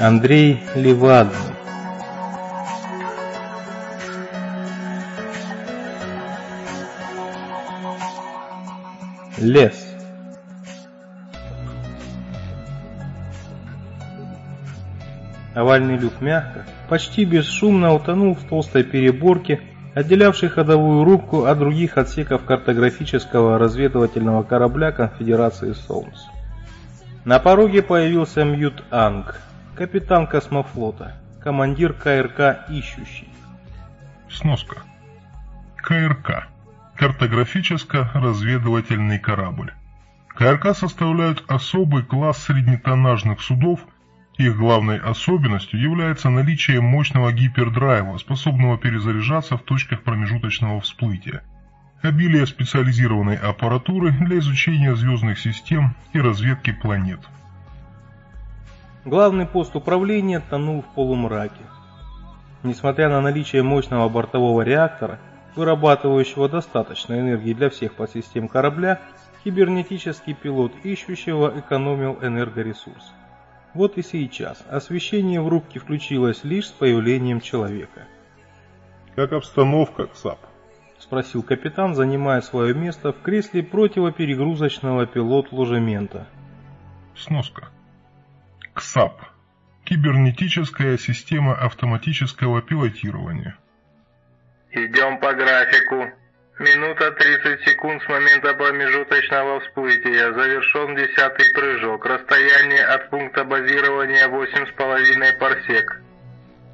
Андрей Левадный Лес. Овальный люк мягко, почти бесшумно утонул в толстой переборке, отделявшей ходовую рубку от других отсеков картографического разведывательного корабля Конфедерации Солнц. На пороге появился Мьют Анг, капитан космофлота, командир КРК «Ищущий». Сноска. КРК. Картографическо-разведывательный корабль. КРК составляют особый класс среднетоннажных судов – их главной особенностью является наличие мощного гипердрайва, способного перезаряжаться в точках промежуточного всплытия, обилие специализированной аппаратуры для изучения звездных систем и разведки планет. Главный пост управления тонул в полумраке. Несмотря на наличие мощного бортового реактора, вырабатывающего достаточно энергии для всех подсистем корабля, кибернетический пилот ищущего экономил энергоресурсы. Вот и сейчас освещение в рубке включилось лишь с появлением человека. «Как обстановка, КСАП?» – спросил капитан, занимая свое место в кресле противоперегрузочного пилот-ложемента. Сноска. КСАП. Кибернетическая система автоматического пилотирования. «Идем по графику», Минута 30 секунд с момента промежуточного всплытия. Завершен десятый прыжок. Расстояние от пункта базирования 8,5 парсек.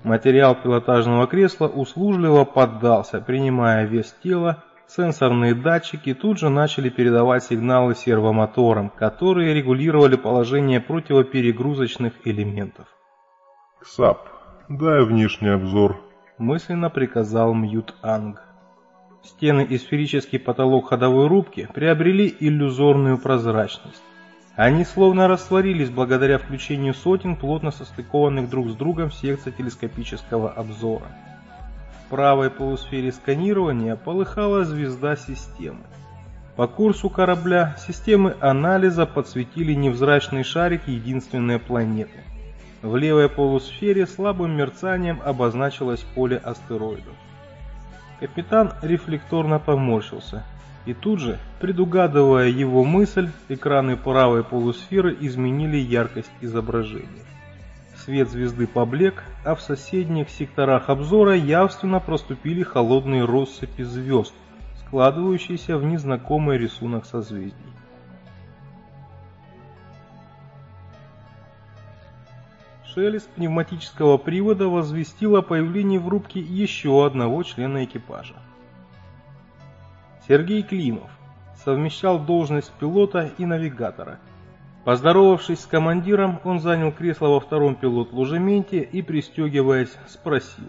Материал пилотажного кресла услужливо поддался, принимая вес тела. Сенсорные датчики тут же начали передавать сигналы сервомоторам, которые регулировали положение противоперегрузочных элементов. «КСАП, дай внешний обзор», – мысленно приказал Мьют Анг. Стены и сферический потолок ходовой рубки приобрели иллюзорную прозрачность. Они словно растворились благодаря включению сотен плотно состыкованных друг с другом секций телескопического обзора. В правой полусфере сканирования полыхала звезда системы. По курсу корабля системы анализа подсветили невзрачный шарик единственной планеты. В левой полусфере слабым мерцанием обозначилось поле астероидов. Капитан рефлекторно поморщился. И тут же, предугадывая его мысль, экраны правой полусферы изменили яркость изображения. Свет звезды поблек, а в соседних секторах обзора явственно проступили холодные россыпи звезд, складывающиеся в незнакомый рисунок созвездий. Шелест пневматического привода возвестил о появлении в рубке еще одного члена экипажа. Сергей Климов совмещал должность пилота и навигатора. Поздоровавшись с командиром, он занял кресло во втором пилот-ложементе и, пристегиваясь, спросил.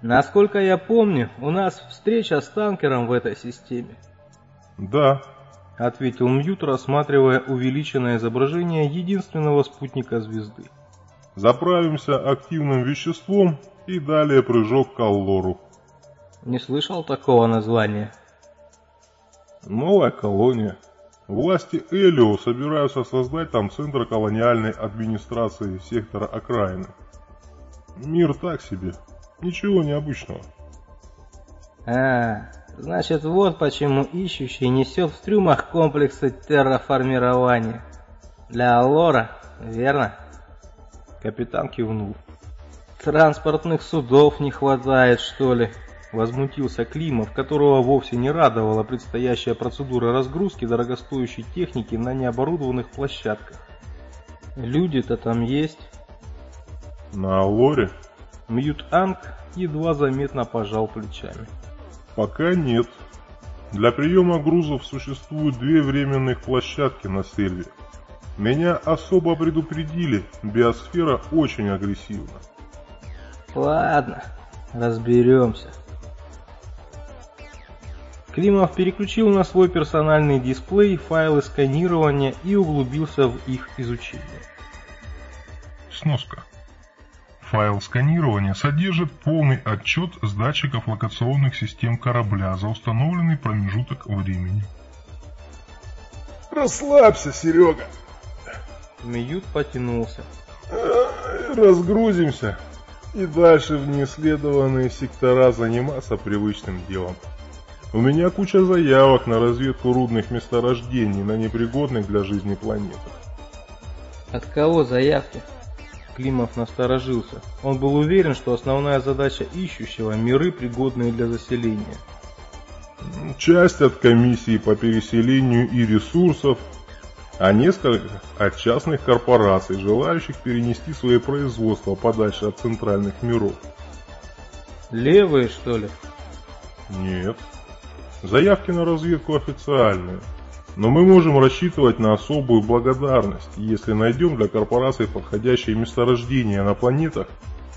«Насколько я помню, у нас встреча с танкером в этой системе». «Да», — ответил Мьют, рассматривая увеличенное изображение единственного спутника звезды. Заправимся активным веществом и далее прыжок к Аллору. Не слышал такого названия? Новая колония. Власти Элио собираются создать там центр колониальной администрации сектора окраины. Мир так себе. Ничего необычного. А, значит вот почему ищущий несет в трюмах комплексы терраформирования. Для Аллора, верно? Капитан кивнул. «Транспортных судов не хватает, что ли?» Возмутился Климов, которого вовсе не радовала предстоящая процедура разгрузки дорогостоящей техники на необорудованных площадках. «Люди-то там есть?» «На Алоре?» Мьют-Анг едва заметно пожал плечами. «Пока нет. Для приема грузов существуют две временных площадки на Сельве. Меня особо предупредили, биосфера очень агрессивна. Ладно, разберемся. Климов переключил на свой персональный дисплей файлы сканирования и углубился в их изучение. Сноска. Файл сканирования содержит полный отчет с датчиков локационных систем корабля за установленный промежуток времени. Расслабься, Серега. Мьют потянулся. разгрузимся и дальше в неисследованные сектора заниматься привычным делом. У меня куча заявок на разведку рудных месторождений на непригодных для жизни планетах. От кого заявки? Климов насторожился. Он был уверен, что основная задача ищущего – миры, пригодные для заселения. Часть от комиссии по переселению и ресурсов, а несколько от частных корпораций, желающих перенести свои производства подальше от центральных миров. Левые, что ли? Нет. Заявки на разведку официальные. Но мы можем рассчитывать на особую благодарность, если найдем для корпораций подходящие месторождения на планетах,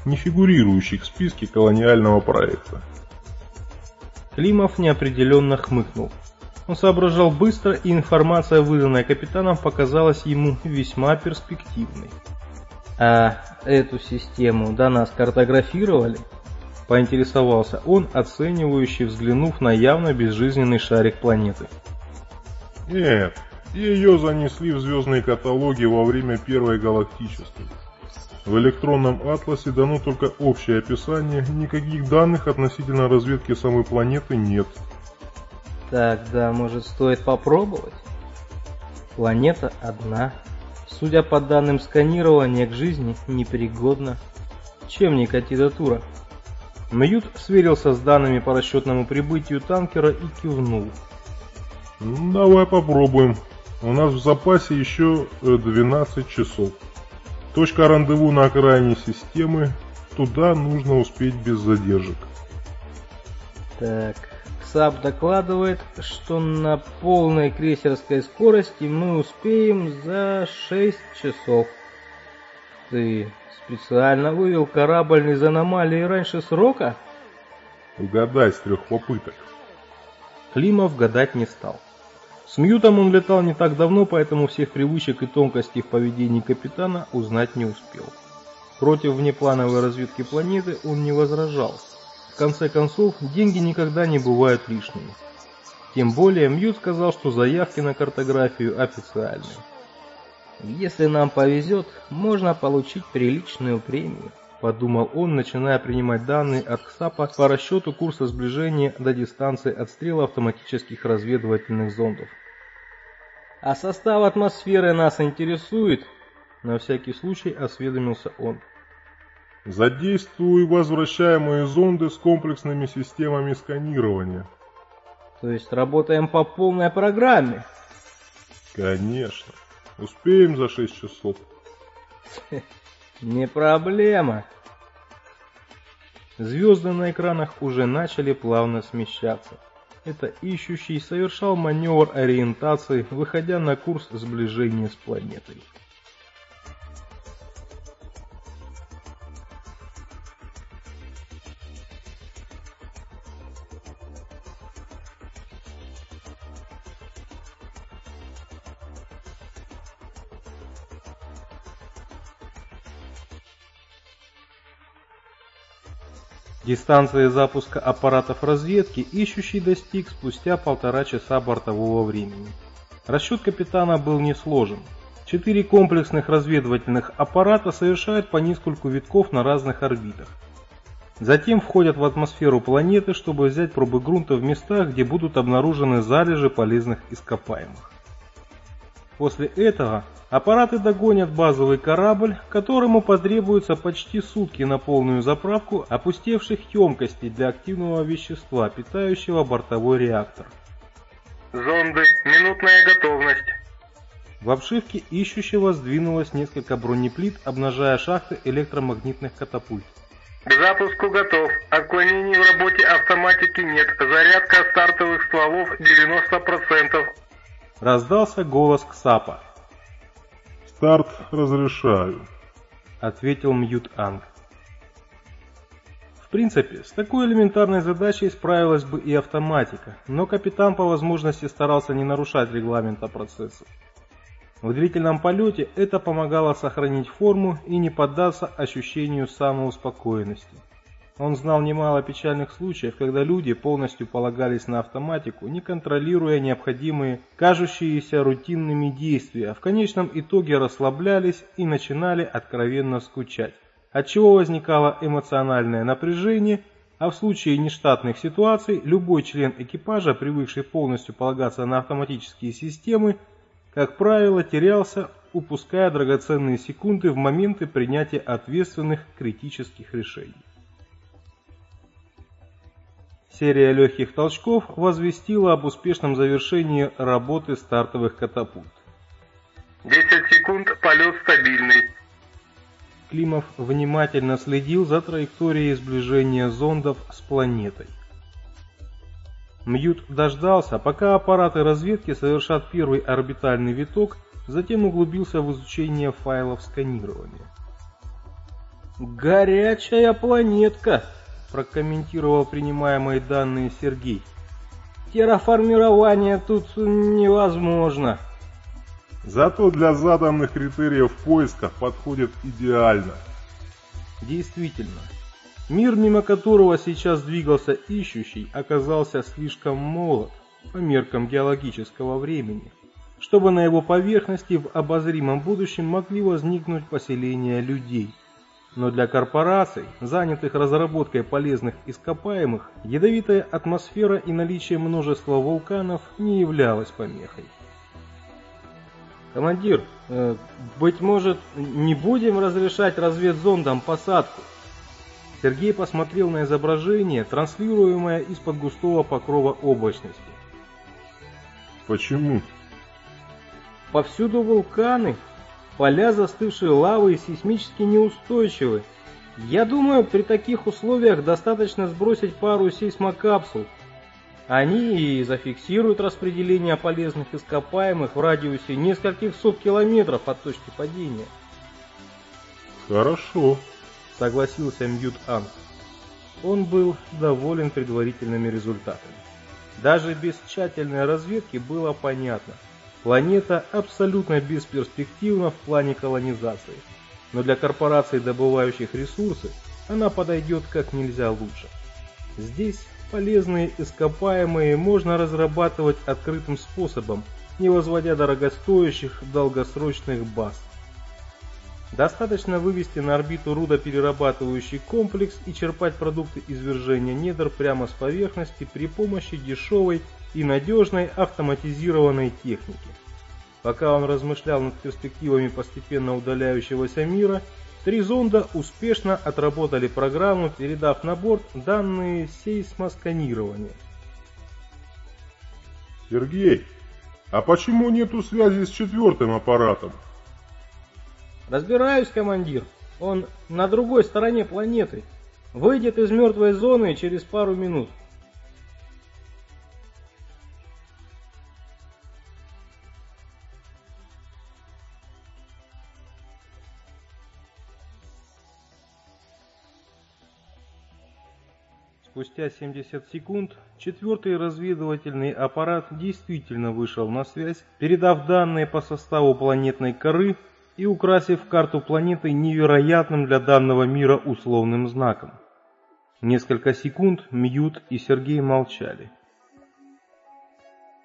не фигурирующих в списке колониального проекта. Климов неопределенно хмыкнул. Он соображал быстро, и информация, выданная капитаном, показалась ему весьма перспективной. «А эту систему до нас картографировали?» Поинтересовался он, оценивающий, взглянув на явно безжизненный шарик планеты. Нет, ее занесли в звездные каталоги во время Первой Галактической. В электронном атласе дано только общее описание, никаких данных относительно разведки самой планеты нет. Тогда, может, стоит попробовать? Планета одна. Судя по данным сканирования, к жизни непригодна. Чем не кандидатура? Мьют сверился с данными по расчетному прибытию танкера и кивнул. Ну, давай попробуем. У нас в запасе еще 12 э, часов. Точка рандеву на окраине системы. Туда нужно успеть без задержек. Так, КСАП докладывает, что на полной крейсерской скорости мы успеем за 6 часов. Ты специально вывел корабль из аномалии раньше срока? Угадай с трех попыток. Климов гадать не стал. С Мьютом он летал не так давно, поэтому всех привычек и тонкостей в поведении капитана узнать не успел. Против внеплановой разведки планеты он не возражал. В конце концов, деньги никогда не бывают лишними. Тем более Мьют сказал, что заявки на картографию официальные. Если нам повезет, можно получить приличную премию, подумал он, начиная принимать данные от КСАПа по расчету курса сближения до дистанции отстрела автоматических разведывательных зондов. А состав атмосферы нас интересует, на всякий случай осведомился он. Задействуй возвращаемые зонды с комплексными системами сканирования. То есть работаем по полной программе? Конечно. Успеем за 6 часов. Не проблема. Звезды на экранах уже начали плавно смещаться. Это ищущий совершал маневр ориентации, выходя на курс сближения с планетой. Дистанции запуска аппаратов разведки ищущий достиг спустя полтора часа бортового времени. Расчет капитана был несложен. Четыре комплексных разведывательных аппарата совершают по нескольку витков на разных орбитах. Затем входят в атмосферу планеты, чтобы взять пробы грунта в местах, где будут обнаружены залежи полезных ископаемых. После этого аппараты догонят базовый корабль, которому потребуется почти сутки на полную заправку опустевших емкостей для активного вещества, питающего бортовой реактор. Зонды, минутная готовность. В обшивке ищущего сдвинулось несколько бронеплит, обнажая шахты электромагнитных катапульт. К запуску готов. Отклонений в работе автоматики нет. Зарядка стартовых стволов 90%. Раздался голос Ксапа. «Старт разрешаю», — ответил Мьют Анг. В принципе, с такой элементарной задачей справилась бы и автоматика, но капитан по возможности старался не нарушать регламента процесса. В длительном полете это помогало сохранить форму и не поддаться ощущению самоуспокоенности. Он знал немало печальных случаев, когда люди полностью полагались на автоматику, не контролируя необходимые, кажущиеся рутинными действия, а в конечном итоге расслаблялись и начинали откровенно скучать, отчего возникало эмоциональное напряжение, а в случае нештатных ситуаций любой член экипажа, привыкший полностью полагаться на автоматические системы, как правило, терялся, упуская драгоценные секунды в моменты принятия ответственных критических решений. Серия легких толчков возвестила об успешном завершении работы стартовых катапульт. 10 секунд, полет стабильный. Климов внимательно следил за траекторией сближения зондов с планетой. Мьют дождался, пока аппараты разведки совершат первый орбитальный виток, затем углубился в изучение файлов сканирования. «Горячая планетка!» Прокомментировал принимаемые данные Сергей. Терраформирование тут невозможно. Зато для заданных критериев поиска подходит идеально. Действительно, мир, мимо которого сейчас двигался ищущий, оказался слишком молод по меркам геологического времени, чтобы на его поверхности в обозримом будущем могли возникнуть поселения людей – но для корпораций, занятых разработкой полезных ископаемых, ядовитая атмосфера и наличие множества вулканов не являлось помехой. «Командир, э, быть может, не будем разрешать разведзондам посадку?» Сергей посмотрел на изображение, транслируемое из-под густого покрова облачности. «Почему?» «Повсюду вулканы, Поля застывшей лавы и сейсмически неустойчивы. Я думаю, при таких условиях достаточно сбросить пару сейсмокапсул. Они и зафиксируют распределение полезных ископаемых в радиусе нескольких сот километров от точки падения. Хорошо, согласился Мьют Анг. Он был доволен предварительными результатами. Даже без тщательной разведки было понятно – Планета абсолютно бесперспективна в плане колонизации, но для корпораций, добывающих ресурсы, она подойдет как нельзя лучше. Здесь полезные ископаемые можно разрабатывать открытым способом, не возводя дорогостоящих долгосрочных баз. Достаточно вывести на орбиту рудоперерабатывающий комплекс и черпать продукты извержения недр прямо с поверхности при помощи дешевой и надежной автоматизированной техники. Пока он размышлял над перспективами постепенно удаляющегося мира, три зонда успешно отработали программу, передав на борт данные сейсмосканирования. Сергей, а почему нету связи с четвертым аппаратом? Разбираюсь, командир. Он на другой стороне планеты. Выйдет из мертвой зоны через пару минут. Спустя 70 секунд четвертый разведывательный аппарат действительно вышел на связь, передав данные по составу планетной коры и украсив карту планеты невероятным для данного мира условным знаком. Несколько секунд Мьют и Сергей молчали.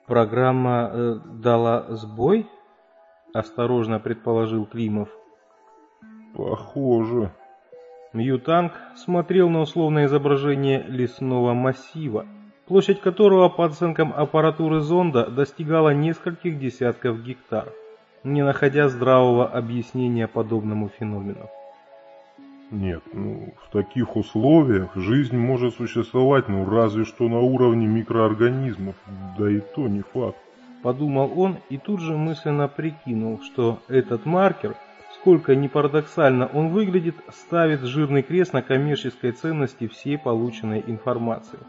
«Программа э, дала сбой?» – осторожно предположил Климов. «Похоже», Мьютанг смотрел на условное изображение лесного массива, площадь которого по оценкам аппаратуры зонда достигала нескольких десятков гектаров, не находя здравого объяснения подобному феномену. Нет, ну, в таких условиях жизнь может существовать, ну, разве что на уровне микроорганизмов, да и то не факт. Подумал он и тут же мысленно прикинул, что этот маркер – сколько ни парадоксально он выглядит, ставит жирный крест на коммерческой ценности всей полученной информации.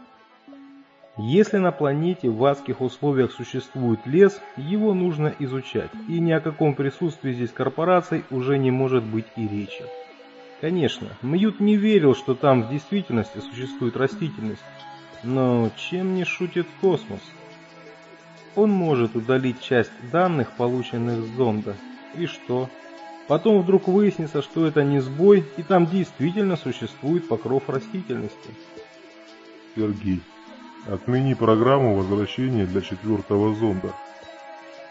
Если на планете в адских условиях существует лес, его нужно изучать, и ни о каком присутствии здесь корпораций уже не может быть и речи. Конечно, Мьют не верил, что там в действительности существует растительность, но чем не шутит космос? Он может удалить часть данных, полученных с зонда, и что? Потом вдруг выяснится, что это не сбой, и там действительно существует покров растительности. Сергей, отмени программу возвращения для четвертого зонда.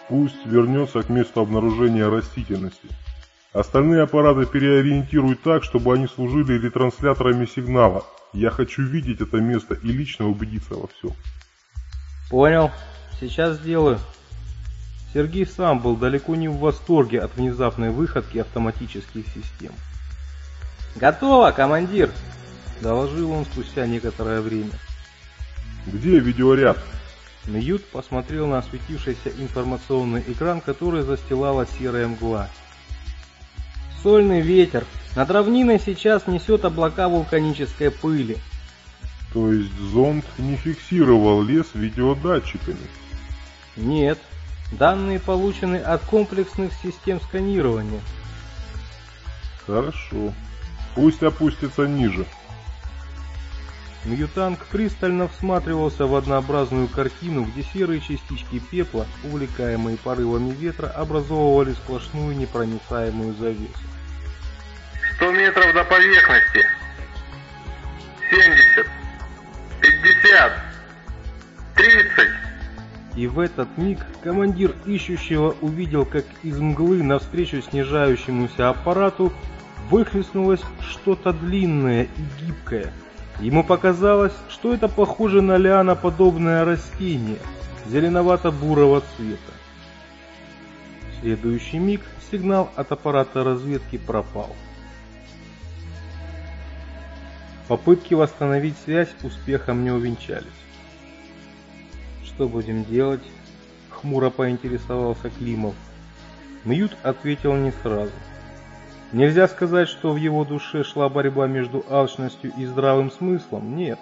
Пусть вернется к месту обнаружения растительности. Остальные аппараты переориентируй так, чтобы они служили ретрансляторами сигнала. Я хочу видеть это место и лично убедиться во всем. Понял. Сейчас сделаю. Сергей сам был далеко не в восторге от внезапной выходки автоматических систем. «Готово, командир!» – доложил он спустя некоторое время. «Где видеоряд?» Мьют посмотрел на осветившийся информационный экран, который застилала серая мгла. «Сольный ветер. Над равниной сейчас несет облака вулканической пыли». «То есть зонд не фиксировал лес видеодатчиками?» «Нет, Данные получены от комплексных систем сканирования. Хорошо. Пусть опустится ниже. Мьютанг пристально всматривался в однообразную картину, где серые частички пепла, увлекаемые порывами ветра, образовывали сплошную непроницаемую завесу. 100 метров до поверхности. 70. 50. 30. И в этот миг командир ищущего увидел, как из мглы навстречу снижающемуся аппарату выхлестнулось что-то длинное и гибкое. Ему показалось, что это похоже на лианоподобное растение зеленовато-бурого цвета. В следующий миг сигнал от аппарата разведки пропал. Попытки восстановить связь успехом не увенчались. «Что будем делать?» — хмуро поинтересовался Климов. Мьют ответил не сразу. Нельзя сказать, что в его душе шла борьба между алчностью и здравым смыслом, нет.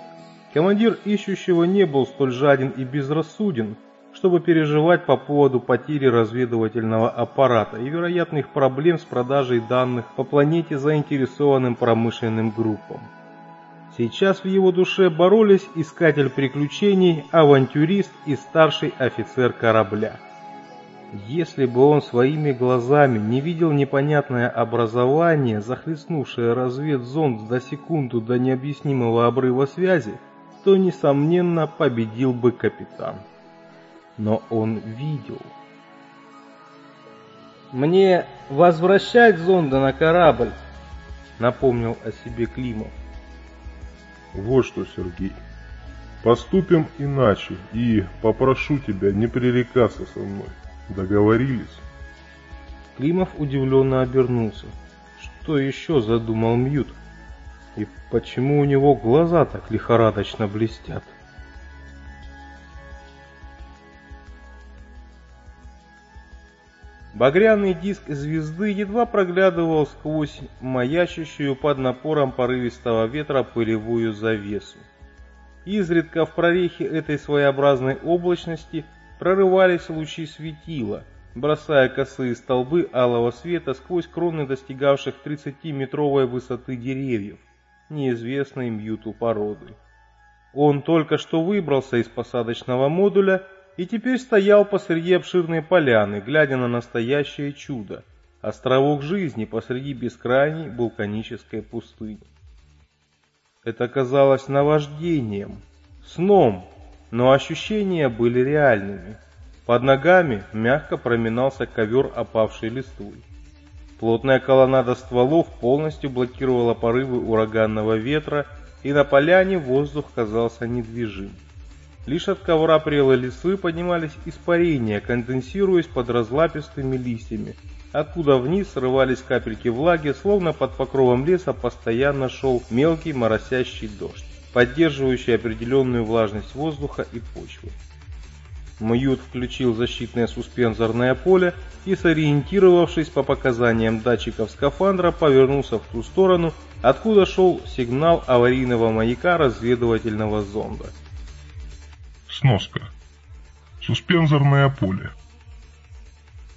Командир ищущего не был столь жаден и безрассуден, чтобы переживать по поводу потери разведывательного аппарата и вероятных проблем с продажей данных по планете заинтересованным промышленным группам. Сейчас в его душе боролись искатель приключений, авантюрист и старший офицер корабля. Если бы он своими глазами не видел непонятное образование, захлестнувшее разведзонд за секунду до необъяснимого обрыва связи, то, несомненно, победил бы капитан. Но он видел. «Мне возвращать зонда на корабль», — напомнил о себе Климов. Вот что, Сергей. Поступим иначе и попрошу тебя не пререкаться со мной. Договорились? Климов удивленно обернулся. Что еще задумал Мьют? И почему у него глаза так лихорадочно блестят? Багряный диск звезды едва проглядывал сквозь маячащую под напором порывистого ветра пылевую завесу. Изредка в прорехе этой своеобразной облачности прорывались лучи светила, бросая косые столбы алого света сквозь кроны достигавших 30-метровой высоты деревьев, неизвестной Мьюту породы. Он только что выбрался из посадочного модуля и теперь стоял посреди обширной поляны, глядя на настоящее чудо – островок жизни посреди бескрайней вулканической пустыни. Это казалось наваждением, сном, но ощущения были реальными. Под ногами мягко проминался ковер опавшей листвы. Плотная колоннада стволов полностью блокировала порывы ураганного ветра, и на поляне воздух казался недвижим. Лишь от ковра прелой листвы поднимались испарения, конденсируясь под разлапистыми листьями, откуда вниз срывались капельки влаги, словно под покровом леса постоянно шел мелкий моросящий дождь, поддерживающий определенную влажность воздуха и почвы. Мьют включил защитное суспензорное поле и, сориентировавшись по показаниям датчиков скафандра, повернулся в ту сторону, откуда шел сигнал аварийного маяка разведывательного зонда. Сноска. Суспензорное поле.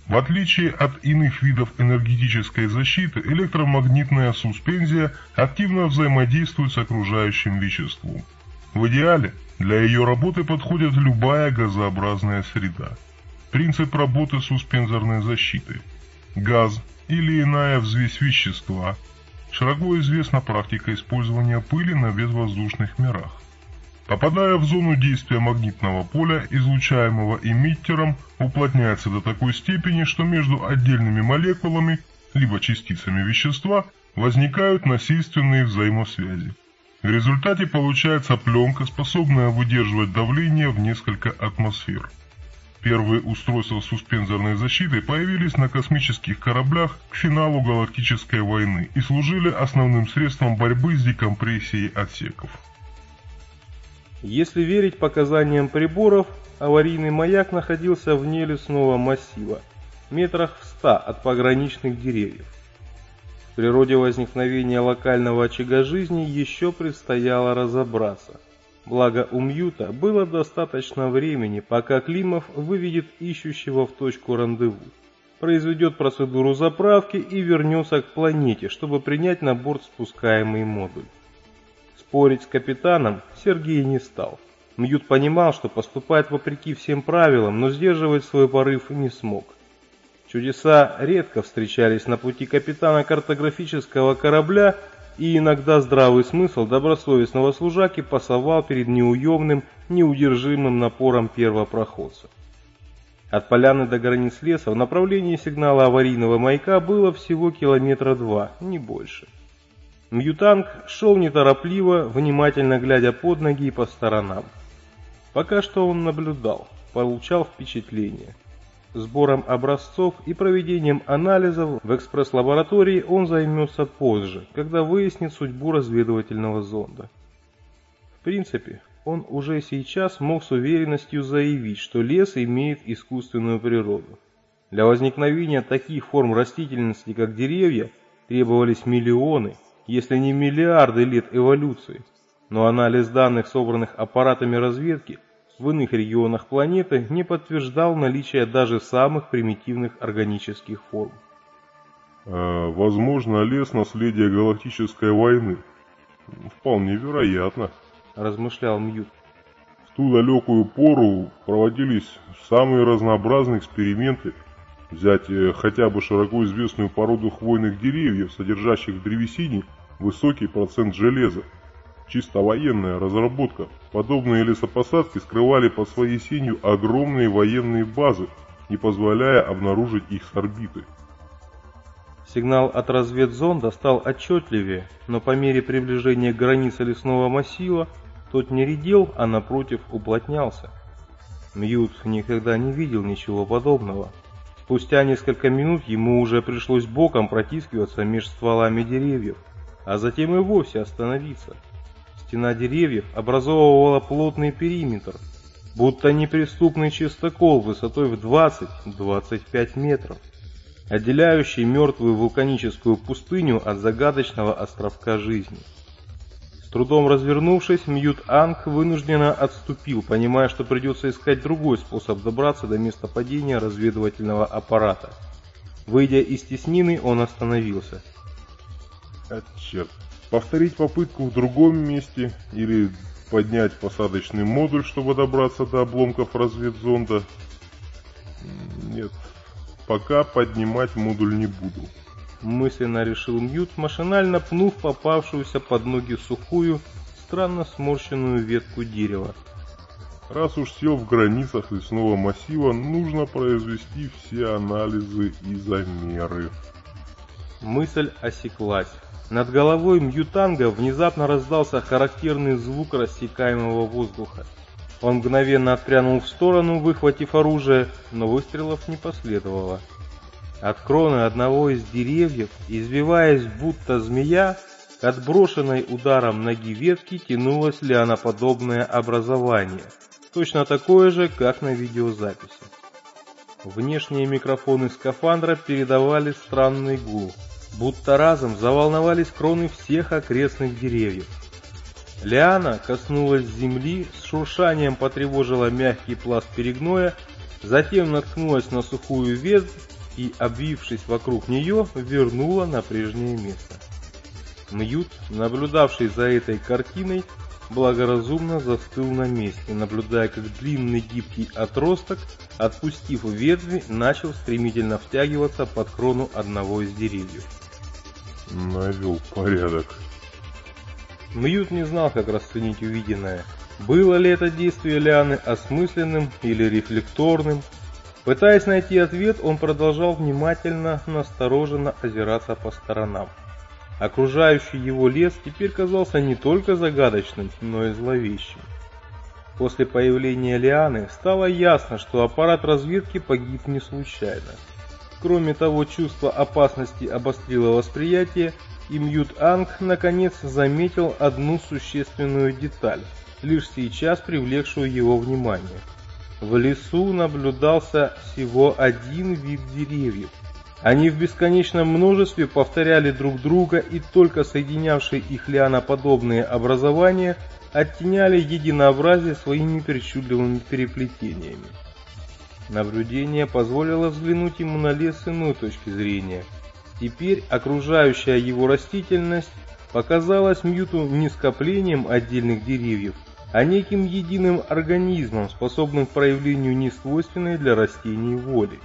В отличие от иных видов энергетической защиты, электромагнитная суспензия активно взаимодействует с окружающим веществом. В идеале для ее работы подходит любая газообразная среда. Принцип работы суспензорной защиты. Газ, или иная взвесь вещества. Широко известна практика использования пыли на безвоздушных мирах. Попадая в зону действия магнитного поля, излучаемого эмиттером, уплотняется до такой степени, что между отдельными молекулами, либо частицами вещества, возникают насильственные взаимосвязи. В результате получается пленка, способная выдерживать давление в несколько атмосфер. Первые устройства суспензорной защиты появились на космических кораблях к финалу Галактической войны и служили основным средством борьбы с декомпрессией отсеков. Если верить показаниям приборов, аварийный маяк находился вне лесного массива, метрах в ста от пограничных деревьев. В природе возникновения локального очага жизни еще предстояло разобраться. Благо у Мьюта было достаточно времени, пока Климов выведет ищущего в точку рандеву, произведет процедуру заправки и вернется к планете, чтобы принять на борт спускаемый модуль. Спорить с капитаном Сергей не стал. Мьют понимал, что поступает вопреки всем правилам, но сдерживать свой порыв не смог. Чудеса редко встречались на пути капитана картографического корабля, и иногда здравый смысл добросовестного служаки пасовал перед неуемным, неудержимым напором первопроходца. От поляны до границ леса в направлении сигнала аварийного маяка было всего километра два, не больше. Мьютанг шел неторопливо, внимательно глядя под ноги и по сторонам. Пока что он наблюдал, получал впечатление. Сбором образцов и проведением анализов в экспресс-лаборатории он займется позже, когда выяснит судьбу разведывательного зонда. В принципе, он уже сейчас мог с уверенностью заявить, что лес имеет искусственную природу. Для возникновения таких форм растительности, как деревья, требовались миллионы, если не миллиарды лет эволюции, но анализ данных, собранных аппаратами разведки, в иных регионах планеты не подтверждал наличие даже самых примитивных органических форм. Э, возможно, лес наследия галактической войны. Вполне вероятно, размышлял Мьют. В ту далекую пору проводились самые разнообразные эксперименты Взять э, хотя бы широко известную породу хвойных деревьев, содержащих в древесине высокий процент железа. Чисто военная разработка. Подобные лесопосадки скрывали под своей сенью огромные военные базы, не позволяя обнаружить их с орбиты. Сигнал от разведзонда стал отчетливее, но по мере приближения к границе лесного массива тот не редел, а напротив уплотнялся. Мьют никогда не видел ничего подобного. Спустя несколько минут ему уже пришлось боком протискиваться между стволами деревьев, а затем и вовсе остановиться. Стена деревьев образовывала плотный периметр, будто неприступный чистокол высотой в 20-25 метров, отделяющий мертвую вулканическую пустыню от загадочного островка жизни трудом развернувшись, Мьют Анг вынужденно отступил, понимая, что придется искать другой способ добраться до места падения разведывательного аппарата. Выйдя из теснины, он остановился. А, черт. Повторить попытку в другом месте или поднять посадочный модуль, чтобы добраться до обломков разведзонда? Нет, пока поднимать модуль не буду мысленно решил Мьют, машинально пнув попавшуюся под ноги сухую, странно сморщенную ветку дерева. Раз уж сел в границах лесного массива, нужно произвести все анализы и замеры. Мысль осеклась. Над головой Мьютанга внезапно раздался характерный звук рассекаемого воздуха. Он мгновенно отпрянул в сторону, выхватив оружие, но выстрелов не последовало. От кроны одного из деревьев, извиваясь будто змея, к отброшенной ударом ноги ветки тянулось лианоподобное образование, точно такое же, как на видеозаписи. Внешние микрофоны скафандра передавали странный гул, будто разом заволновались кроны всех окрестных деревьев. Лиана коснулась земли, с шуршанием потревожила мягкий пласт перегноя, затем наткнулась на сухую ветвь и, обвившись вокруг нее, вернула на прежнее место. Мьют, наблюдавший за этой картиной, благоразумно застыл на месте, наблюдая, как длинный гибкий отросток, отпустив ветви, начал стремительно втягиваться под крону одного из деревьев. Навел порядок. Мьют не знал, как расценить увиденное. Было ли это действие Лианы осмысленным или рефлекторным? Пытаясь найти ответ, он продолжал внимательно, настороженно озираться по сторонам. Окружающий его лес теперь казался не только загадочным, но и зловещим. После появления Лианы стало ясно, что аппарат разведки погиб не случайно. Кроме того, чувство опасности обострило восприятие, и Мьют Анг наконец заметил одну существенную деталь, лишь сейчас привлекшую его внимание. В лесу наблюдался всего один вид деревьев – они в бесконечном множестве повторяли друг друга, и только соединявшие их лианоподобные образования оттеняли единообразие своими причудливыми переплетениями. Наблюдение позволило взглянуть ему на лес с иной точки зрения. Теперь окружающая его растительность показалась Мьюту не скоплением отдельных деревьев, а неким единым организмом, способным к проявлению несвойственной для растений воли.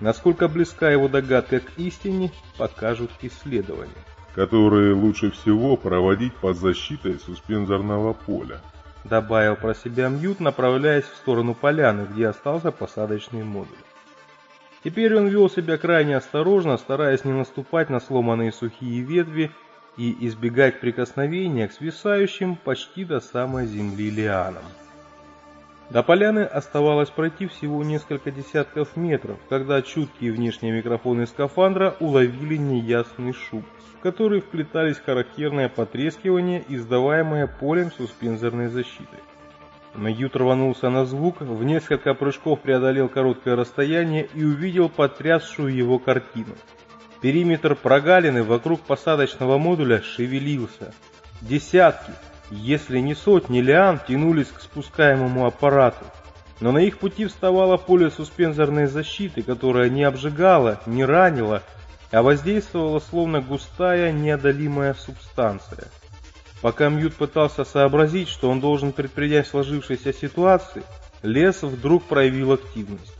Насколько близка его догадка к истине, покажут исследования. Которые лучше всего проводить под защитой суспензорного поля. Добавил про себя Мьют, направляясь в сторону поляны, где остался посадочный модуль. Теперь он вел себя крайне осторожно, стараясь не наступать на сломанные сухие ветви и избегать прикосновения к свисающим почти до самой земли лианам. До поляны оставалось пройти всего несколько десятков метров, когда чуткие внешние микрофоны скафандра уловили неясный шум, в который вплетались характерное потрескивание, издаваемое полем суспензорной защиты. Мьют рванулся на звук, в несколько прыжков преодолел короткое расстояние и увидел потрясшую его картину. Периметр прогалины вокруг посадочного модуля шевелился. Десятки, если не сотни лиан тянулись к спускаемому аппарату, но на их пути вставало поле суспензорной защиты, которое не обжигало, не ранило, а воздействовала словно густая неодолимая субстанция. Пока Мьют пытался сообразить, что он должен предпринять в сложившейся ситуации, лес вдруг проявил активность.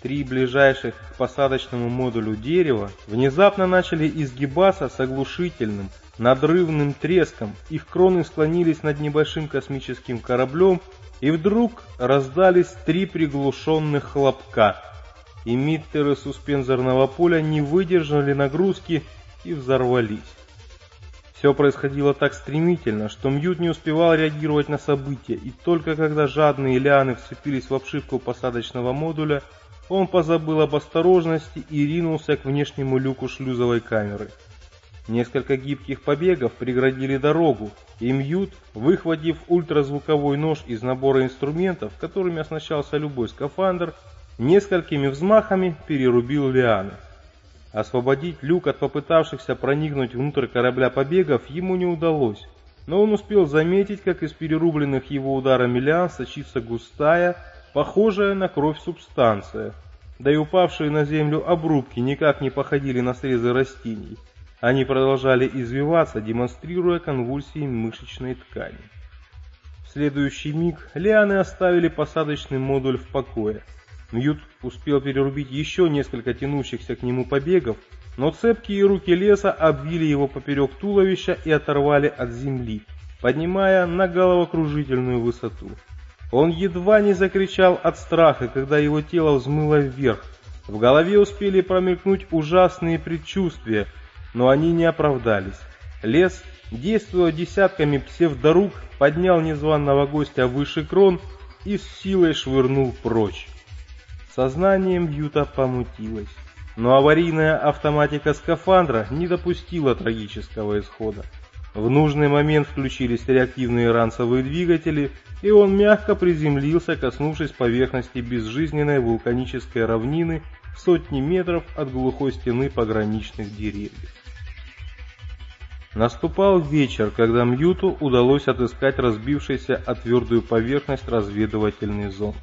Три ближайших к посадочному модулю дерева внезапно начали изгибаться с оглушительным, надрывным треском, их кроны склонились над небольшим космическим кораблем, и вдруг раздались три приглушенных хлопка. Эмиттеры суспензорного поля не выдержали нагрузки и взорвались. Все происходило так стремительно, что Мьют не успевал реагировать на события, и только когда жадные лианы вцепились в обшивку посадочного модуля, он позабыл об осторожности и ринулся к внешнему люку шлюзовой камеры. Несколько гибких побегов преградили дорогу, и Мьют, выхватив ультразвуковой нож из набора инструментов, которыми оснащался любой скафандр, несколькими взмахами перерубил лианы. Освободить люк от попытавшихся проникнуть внутрь корабля побегов ему не удалось, но он успел заметить, как из перерубленных его ударами лиан сочится густая, похожая на кровь субстанция, да и упавшие на землю обрубки никак не походили на срезы растений. Они продолжали извиваться, демонстрируя конвульсии мышечной ткани. В следующий миг лианы оставили посадочный модуль в покое. Мьют успел перерубить еще несколько тянущихся к нему побегов, но цепкие руки леса обвили его поперек туловища и оторвали от земли, поднимая на головокружительную высоту. Он едва не закричал от страха, когда его тело взмыло вверх. В голове успели промелькнуть ужасные предчувствия, но они не оправдались. Лес, действуя десятками псевдорук, поднял незваного гостя выше крон и с силой швырнул прочь. Сознанием Юта помутилось, но аварийная автоматика скафандра не допустила трагического исхода. В нужный момент включились реактивные ранцевые двигатели, и он мягко приземлился, коснувшись поверхности безжизненной вулканической равнины сотни метров от глухой стены пограничных деревьев. Наступал вечер, когда Мьюту удалось отыскать разбившийся о твердую поверхность разведывательный зонд.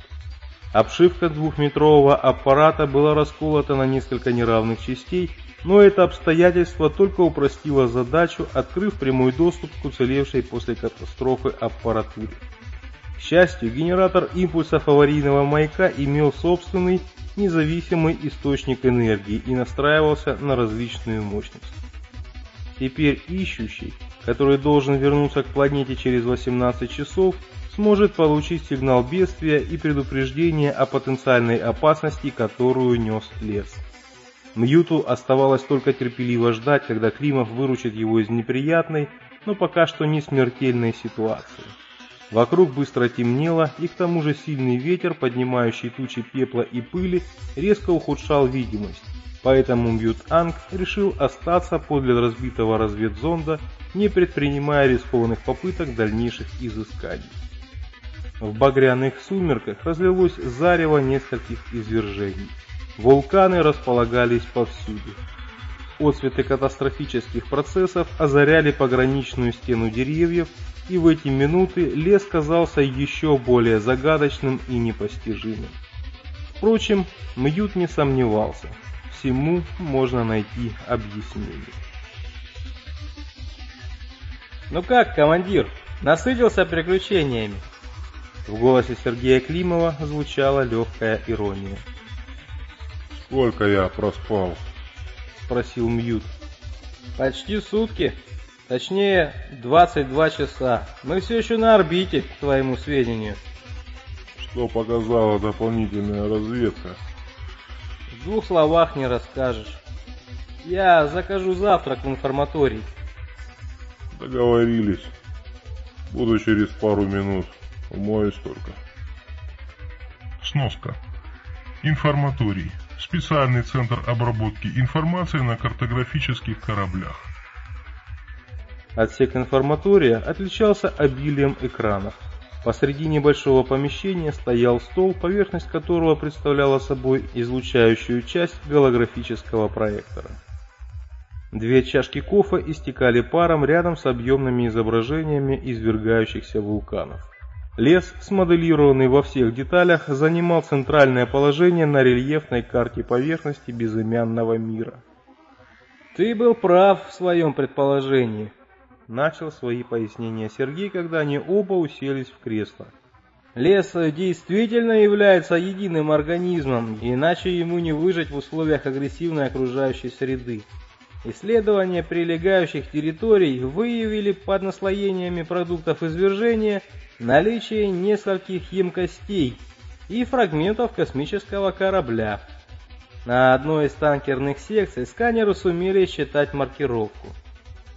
Обшивка двухметрового аппарата была расколота на несколько неравных частей, но это обстоятельство только упростило задачу, открыв прямой доступ к уцелевшей после катастрофы аппаратуре. К счастью, генератор импульсов аварийного маяка имел собственный независимый источник энергии и настраивался на различную мощность. Теперь ищущий, который должен вернуться к планете через 18 часов, сможет получить сигнал бедствия и предупреждение о потенциальной опасности, которую нес лес. Мьюту оставалось только терпеливо ждать, когда Климов выручит его из неприятной, но пока что не смертельной ситуации. Вокруг быстро темнело, и к тому же сильный ветер, поднимающий тучи пепла и пыли, резко ухудшал видимость. Поэтому Мьют-Анг решил остаться подле разбитого разведзонда, не предпринимая рискованных попыток дальнейших изысканий. В багряных сумерках разлилось зарево нескольких извержений. Вулканы располагались повсюду. Отцветы катастрофических процессов озаряли пограничную стену деревьев, и в эти минуты лес казался еще более загадочным и непостижимым. Впрочем, Мьют не сомневался, всему можно найти объяснение. «Ну как, командир, насытился приключениями?» В голосе Сергея Климова звучала легкая ирония. «Сколько я проспал?» — спросил Мьют. «Почти сутки. Точнее, 22 часа. Мы все еще на орбите, к твоему сведению». «Что показала дополнительная разведка?» «В двух словах не расскажешь. Я закажу завтрак в информаторий». «Договорились. Буду через пару минут». Умоюсь только. Сноска. Информаторий. Специальный центр обработки информации на картографических кораблях. Отсек информатория отличался обилием экранов. Посреди небольшого помещения стоял стол, поверхность которого представляла собой излучающую часть голографического проектора. Две чашки кофе истекали паром рядом с объемными изображениями извергающихся вулканов. Лес, смоделированный во всех деталях, занимал центральное положение на рельефной карте поверхности безымянного мира. «Ты был прав в своем предположении», — начал свои пояснения Сергей, когда они оба уселись в кресло. «Лес действительно является единым организмом, иначе ему не выжить в условиях агрессивной окружающей среды. Исследования прилегающих территорий выявили под наслоениями продуктов извержения наличие нескольких емкостей и фрагментов космического корабля. На одной из танкерных секций сканеры сумели считать маркировку.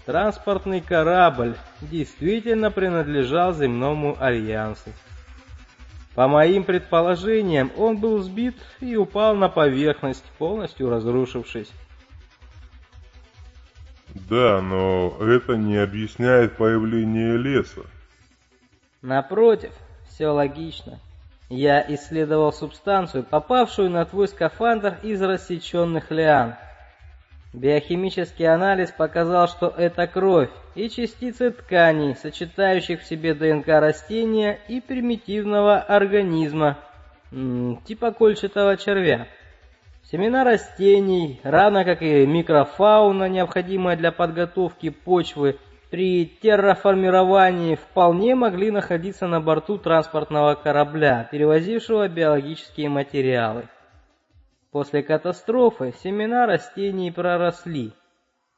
Транспортный корабль действительно принадлежал земному альянсу. По моим предположениям, он был сбит и упал на поверхность, полностью разрушившись. Да, но это не объясняет появление леса. Напротив, все логично. Я исследовал субстанцию, попавшую на твой скафандр из рассеченных лиан. Биохимический анализ показал, что это кровь и частицы тканей, сочетающих в себе ДНК растения и примитивного организма, типа кольчатого червя. Семена растений, равно как и микрофауна, необходимая для подготовки почвы, при терраформировании вполне могли находиться на борту транспортного корабля, перевозившего биологические материалы. После катастрофы семена растений проросли.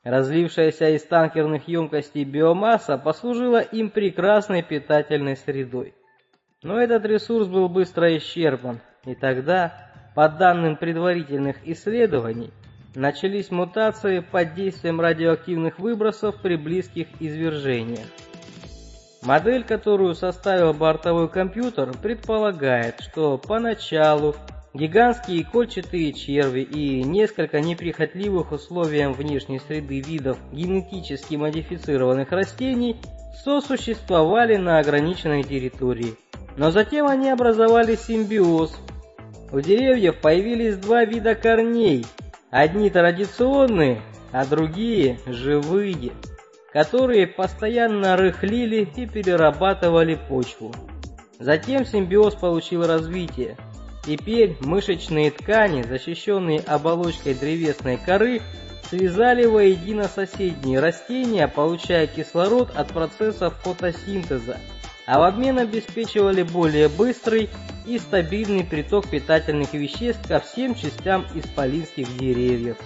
Разлившаяся из танкерных емкостей биомасса послужила им прекрасной питательной средой. Но этот ресурс был быстро исчерпан, и тогда по данным предварительных исследований, начались мутации под действием радиоактивных выбросов при близких извержениях. Модель, которую составил бортовой компьютер, предполагает, что поначалу гигантские кольчатые черви и несколько неприхотливых условиям внешней среды видов генетически модифицированных растений сосуществовали на ограниченной территории. Но затем они образовали симбиоз, у деревьев появились два вида корней. Одни традиционные, а другие живые, которые постоянно рыхлили и перерабатывали почву. Затем симбиоз получил развитие. Теперь мышечные ткани, защищенные оболочкой древесной коры, связали воедино соседние растения, получая кислород от процессов фотосинтеза, а в обмен обеспечивали более быстрый и стабильный приток питательных веществ ко всем частям исполинских деревьев.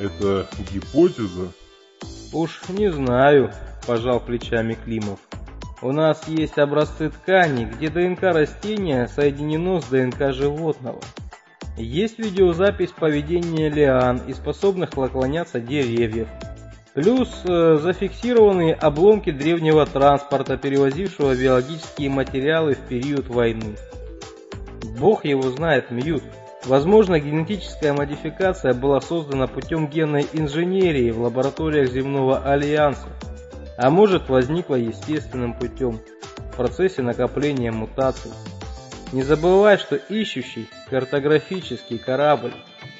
Это гипотеза? Уж не знаю, пожал плечами Климов. У нас есть образцы ткани, где ДНК растения соединено с ДНК животного. Есть видеозапись поведения лиан и способных наклоняться деревьев. Плюс э, зафиксированные обломки древнего транспорта, перевозившего биологические материалы в период войны. Бог его знает, Мьют. Возможно, генетическая модификация была создана путем генной инженерии в лабораториях Земного Альянса а может возникла естественным путем, в процессе накопления мутаций. Не забывай, что ищущий картографический корабль,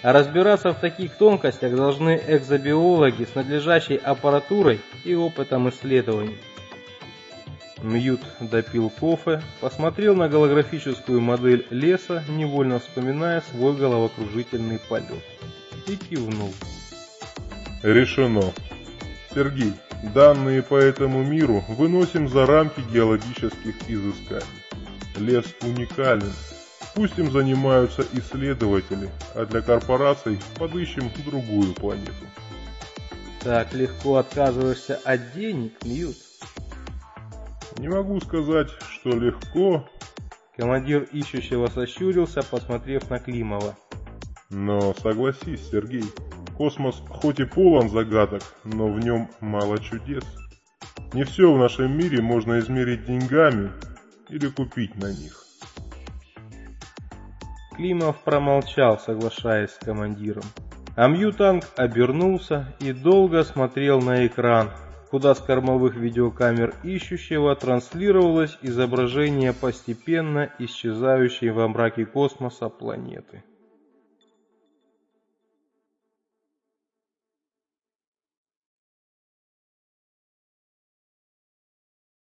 а разбираться в таких тонкостях должны экзобиологи с надлежащей аппаратурой и опытом исследований. Мьют допил кофе, посмотрел на голографическую модель леса, невольно вспоминая свой головокружительный полет, и кивнул. Решено. Сергей, Данные по этому миру выносим за рамки геологических изысканий. Лес уникален. Пусть им занимаются исследователи, а для корпораций подыщем другую планету. Так легко отказываешься от денег, Мьют? Не могу сказать, что легко. Командир ищущего сощурился, посмотрев на Климова. Но согласись, Сергей, Космос хоть и полон загадок, но в нем мало чудес. Не все в нашем мире можно измерить деньгами или купить на них. Климов промолчал, соглашаясь с командиром. А Мьютанг обернулся и долго смотрел на экран, куда с кормовых видеокамер ищущего транслировалось изображение постепенно исчезающей во мраке космоса планеты.